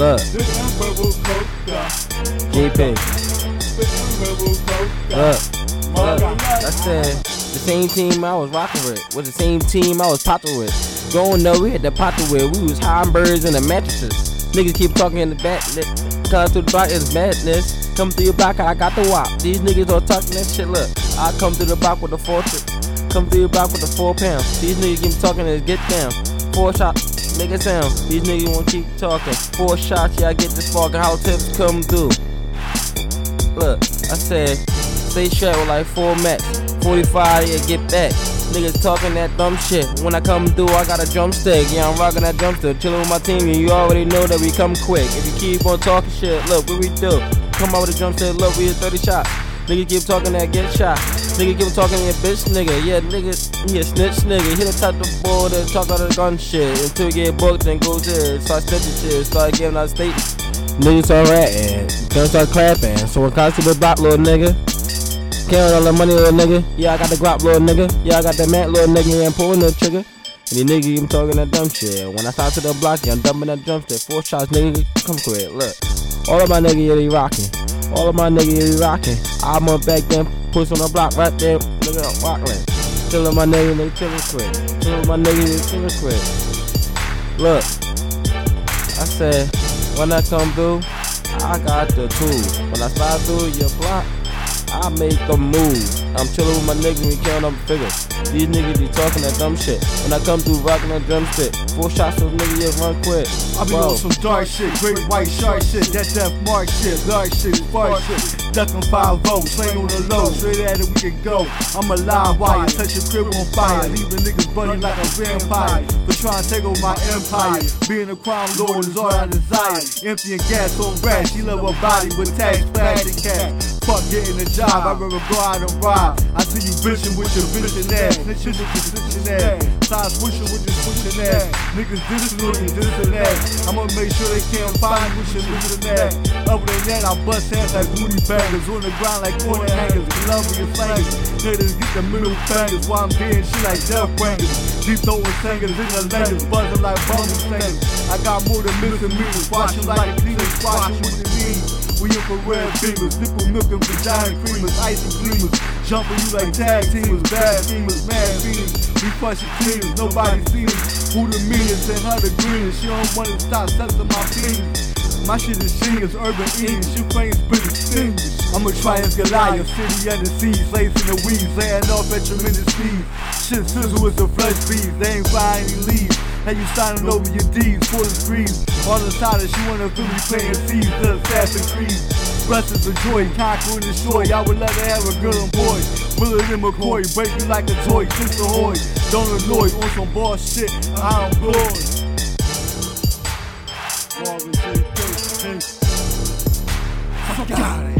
Look, JP. Look, look. I said the same team I was rocking with was the same team I was popping with. Going though, we had the popping with. We was high birds in the mattresses. Niggas keep talking in the back. Come through the block, it's madness. Come through your block, I got the wop. These niggas all talking that shit. Look, I come through the block with a four trip. Come through your block with a four pound. These niggas keep talking and get down. Four shots, make a sound. These niggas won't keep talking. Four shots, yeah, I get this fucking how tips come through. Look, I said, stay strapped with like four max. 45, yeah, get back. Niggas talking that dumb shit. When I come through, I got a drumstick. Yeah, I'm rocking that drumstick. Chillin' with my team, and you already know that we come quick. If you keep on talking shit, look what we do. Come out with a drumstick, look, we hit 30 shots. Nigga keep talking that get shot. Nigga keep talking that bitch nigga. Yeah, nigga, he a snitch nigga. He done touch the board and talk of the gun shit. Until you get booked and go to start snitching shit. Start giving out statements. Niggas start ratting. Gonna start clapping. So when constable block, little nigga. Counting all the money, little nigga. Yeah, I got the guap, little nigga. Yeah, I got the mat, little nigga. And pulling the trigger. And the nigga keep talking that dumb shit. When I start to the block, yeah, I'm dumping that drumstick. Four shots, nigga. Come quick. Look. All of my niggas, yeah, they rocking. All of my niggas, yeah, they rocking. I'm up back then, push on the block right there. Nigga, I'm rocking. Chillin' my niggas, they chillin' quick. Chillin' my niggas, they chillin' quick. Look. I said, when I come through, I got the tool. When I slide through your block, I make a move. I'm chillin' with my niggas, we count up figures. These niggas be talking that dumb shit. When I come through rockin' that drumstick, four shots of nigga, yeah, run quick. I be on some dark shit, great white shark shit, That's that death mark shit, large shit, far shit, duckin' five oh, votes, slang on the low, straight at it we can go. I'm a live wire, touch your crib on fire, leaving niggas burning like a vampire. For trying to take over my empire, being a crime lord is all I desire. Empty and gas on rat, she love her body with tax, plastic cash. Fuck getting a job, I'd rather go out and ride. I see you bitchin' with your bitchin' ass, snitchin' with your snitchin' ass, side swishin' with your swishin' ass. Niggas on you, this and that. I'ma make sure they can't find with your this and that. Other than that, I bust ass like booty baggers on the ground like corner hangers. Love your slangers, haters get the middle fingers while I'm being shit like death bangers. Deep throwing singers in the langers, buzzing like bumble slangers. I got more than misdemeanors, watching like cleaners, watching with the knees. We infrared beamers, nipple milking vagina creamers, icy gleamers, jumping you like tag teamers, bad schemers, mad fiends. We crushing teams, nobody seen us. Who the meanest and her the greenest? She don't wanna stop sucking my penis. My shit is genius, urban English, your frame's pretty distinguished. I'm a triumph Goliath, city under siege, lacing the weeds, laying off at tremendous speed. Shit sizzle with the flesh bees, they ain't buying any leaves. Now you signing over your deeds for the screens. On the side that she wanna feel me playing seeds, the Assassin's Creed. Blessings of joy, conquering the joy. I would let her have a girl and boy. Bullet in McCoy, break you like a toy, just a hoy. Don't annoy on some boss shit. I'm bored. Marvin J. Fuck out